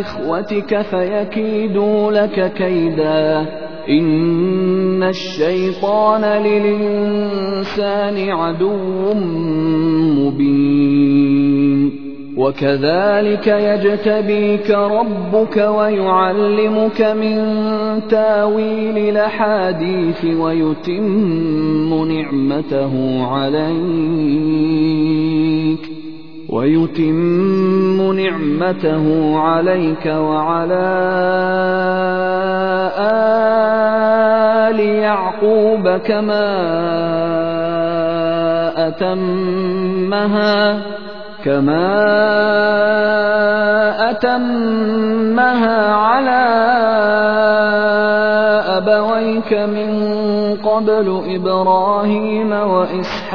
إخوتك فيكيدوا لك كيدا. إن الشيطان للإنسان عدو مبين. وكذلك يجتبيك ربك ويعلمك من تاويل الأحاديث ويتم نعمته عليك. ويتم نعمته عليك وعلى آل يعقوب كما أتمها كما أتمها على أبويك من قبل إبراهيم وإسحاق.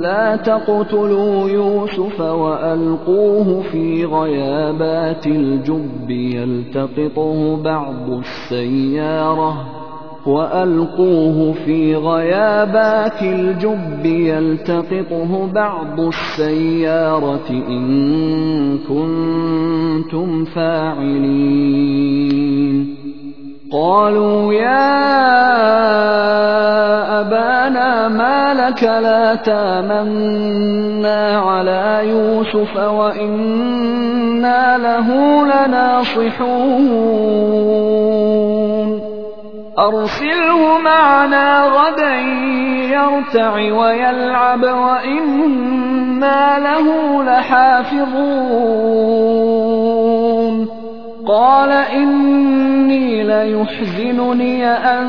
لا تقتلوا يوسف وألقوه في غيابات الجب يلتقطه بعض السيارة وألقوه في غيابات الجب يلتقطه بعض السيارة إن كنتم فاعلين قالوا يا أبانا ما لك لا تامنا على يوسف وإنا له لناصحون. أرسله معنا غدا يرتع ويلعب وإنا له لحافظون. قال إني ليحزنني أن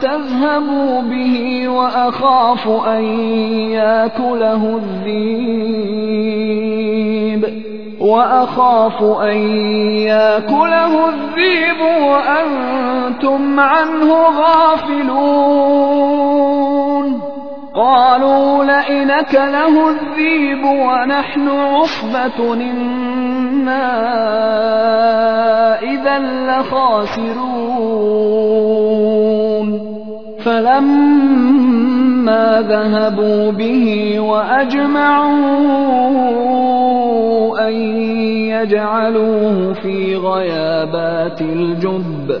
تذهبوا به وأخاف أن يأكله الذيب. وأخاف أن يأكله الذيب وأنتم عنه غافلون. قالوا لئن أكله الذيب ونحن عصبة إنا إذا لخاسرون. فلما ذهبوا به وأجمعوا أن يجعلوه في غيابات الجب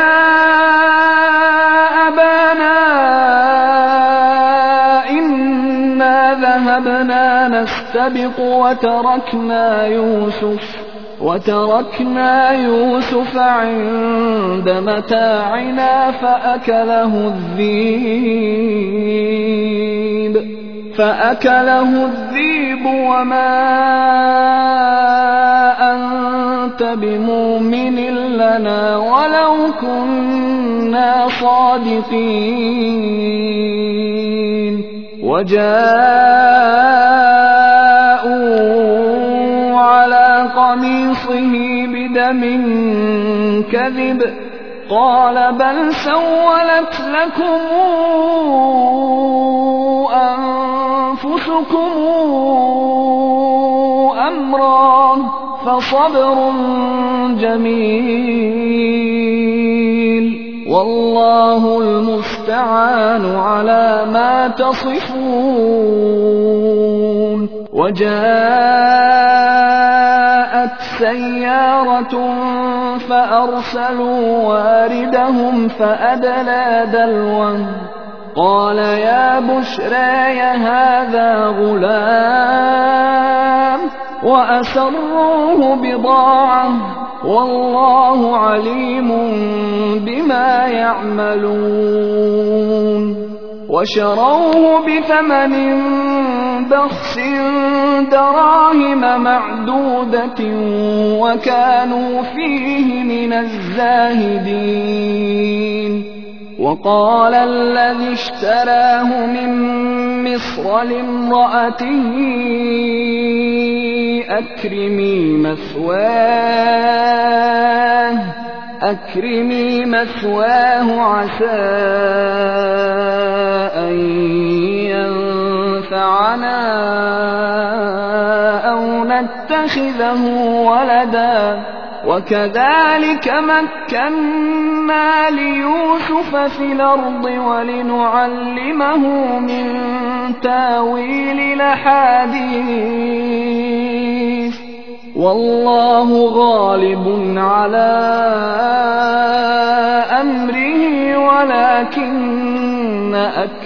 نستبق وتركنا يوسف وتركنا يوسف عند متاعنا فأكله الذيب فأكله الذيب وما أنت بمؤمن لنا ولو كنا صادقين وجاءوا قميصه بدم كذب قال بل سولت لكم أنفسكم أمرا فصبر جميل والله المستعان على ما تصفون وجاءت سيارة فأرسلوا واردهم فأدلى دلوه. قال يا بشرى هذا غلام وأسروه بضاعة. والله عليم بما يعملون. وشروه بثمن بخس دراهم معدودة وكانوا فيه من الزاهدين. وقال الذي اشتراه من مصر لامرأته أكرمي مثواه أكرمي مثواه عسى أن ينفعنا أو نتخذه ولداً وكذلك مكنا ليوسف في الأرض ولنعلمه من تاويل الأحاديث. والله غالب على أمره ولكن أكثر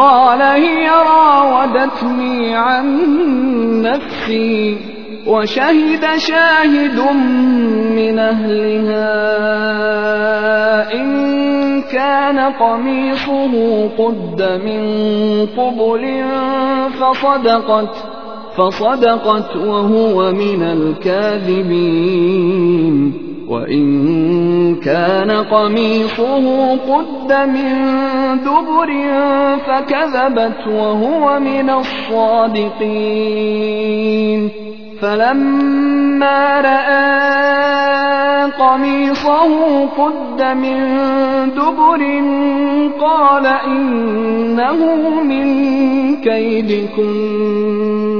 قال هي راودتني عن نفسي وشهد شاهد من أهلها إن كان قميصه قد من قبل فصدقت فصدقت وهو من الكاذبين. وإن كان قميصه قد من دبر فكذبت وهو من الصادقين. فلما رأى قميصه قد من دبر قال إنه من كيدكن.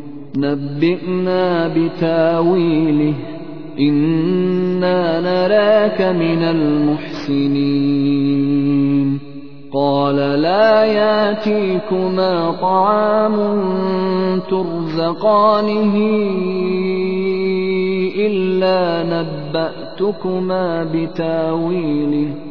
نبئنا بتاويله إنا نراك من المحسنين. قال لا ياتيكما طعام ترزقانه إلا نبأتكما بتاويله.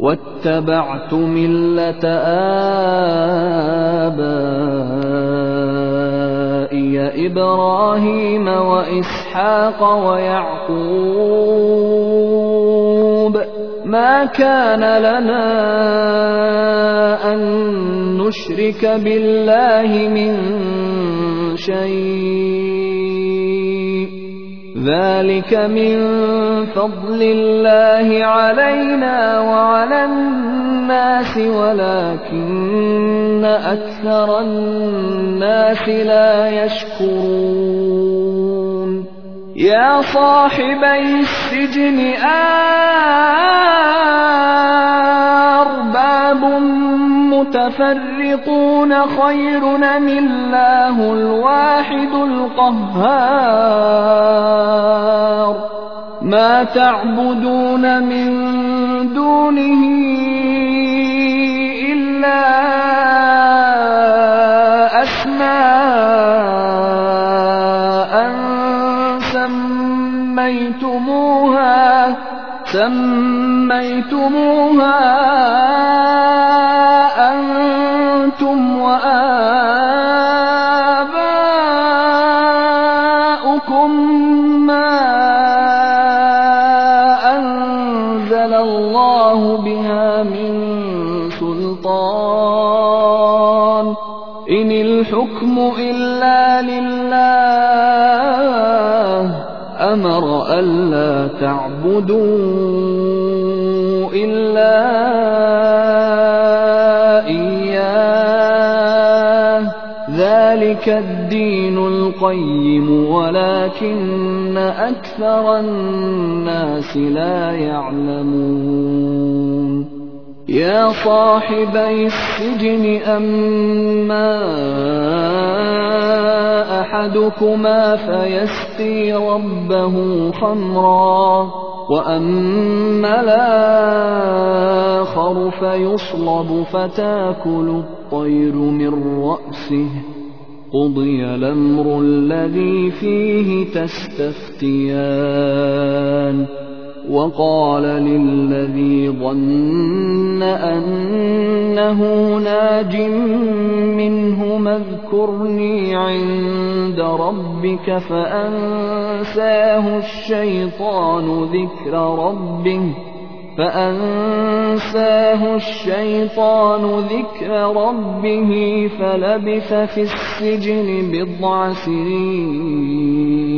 واتبعت ملة آبائي إبراهيم وإسحاق ويعقوب. ما كان لنا أن نشرك بالله من شيء. ذلك من فضل الله علينا وعلى الناس ولكن أكثر الناس لا يشكرون يا صاحبي السجن أرباب متفرقون خير من الله الواحد القهار؟ ما تعبدون من دونه إلا أسماء سميتموها سميتموها ألا تعبدوا إلا إياه. ذلك الدين القيم ولكن أكثر الناس لا يعلمون. يا صاحبي السجن أما أحدكما فيسقي ربه خمرا وأما الآخر فيصلب فتاكل الطير من رأسه قضي الأمر الذي فيه تستفتيان وقال للذي ظن أنه ناج منهما اذكرني عند ربك فأنساه الشيطان ذكر ربه فأنساه الشيطان ذكر ربه فلبث في السجن بضع سنين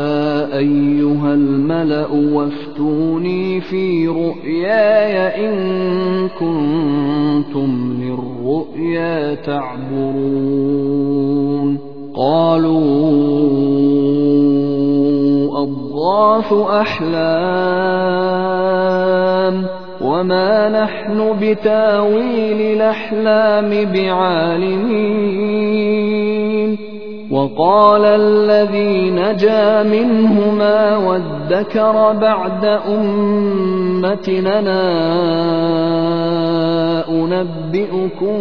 أيها الملأ وافتوني في رؤياي إن كنتم للرؤيا تعبرون. قالوا أضغاث أحلام وما نحن بتاويل الأحلام بعالمين. وقال الذي نجا منهما وادكر بعد أمتنا أنبئكم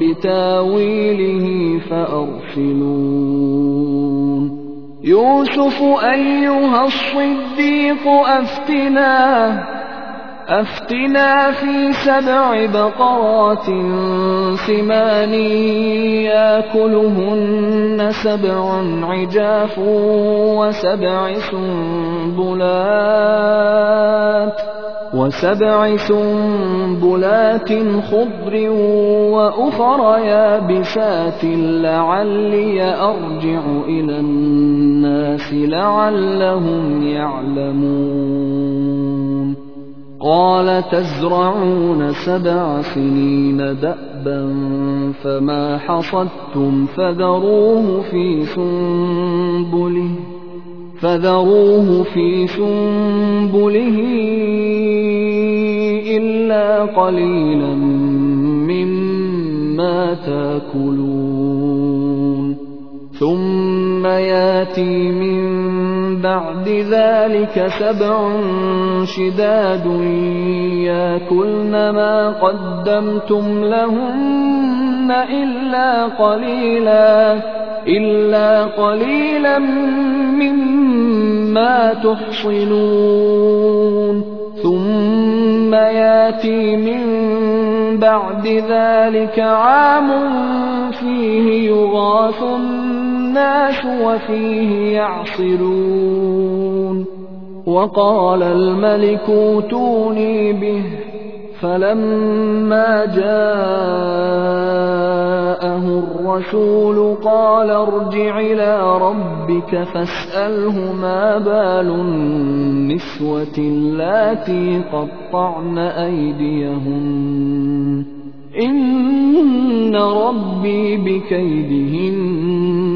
بتاويله فأرسلون. يوسف أيها الصديق أفتناه. أفتنا في سبع بقرات سمان يأكلهن سبع عجاف وسبع سنبلات وسبع سنبلات خضر وأخر يابسات لعلي أرجع إلى الناس لعلهم يعلمون قال تزرعون سبع سنين دأبا فما حصدتم فذروه في سنبله فذروه في سنبله إلا قليلا مما تأكلون ثم ياتي من بعد ذلك سبع شداد ياكلن ما قدمتم لهن إلا قليلا إلا قليلا مما تحصنون. ثم ياتي من بعد ذلك عام فيه يغاث الناس وفيه يعصرون. وقال الملك أوتوني به. فلما جاءه الرسول قال ارجع إلى ربك فاسأله ما بال النسوة اللاتي قطعن أيديهن. إن ربي بكيدهن.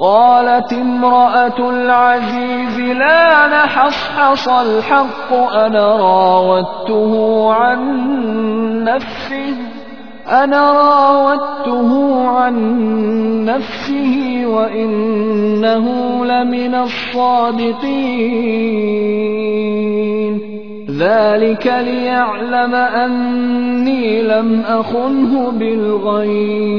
قالت امرأة العزيز لا نحصحص الحق أنا راودته عن نفسه أنا راودته عن نفسه وإنه لمن الصادقين. ذلك ليعلم أني لم أخنه بالغيب.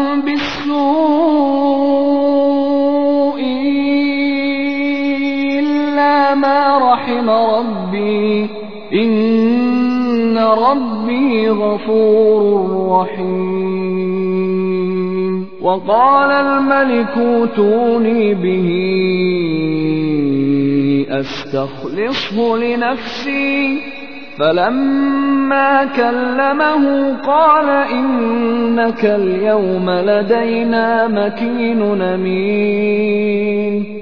ما رحم ربي إن ربي غفور رحيم وقال الملك اوتوني به أستخلصه لنفسي فلما كلمه قال إنك اليوم لدينا مكين أمين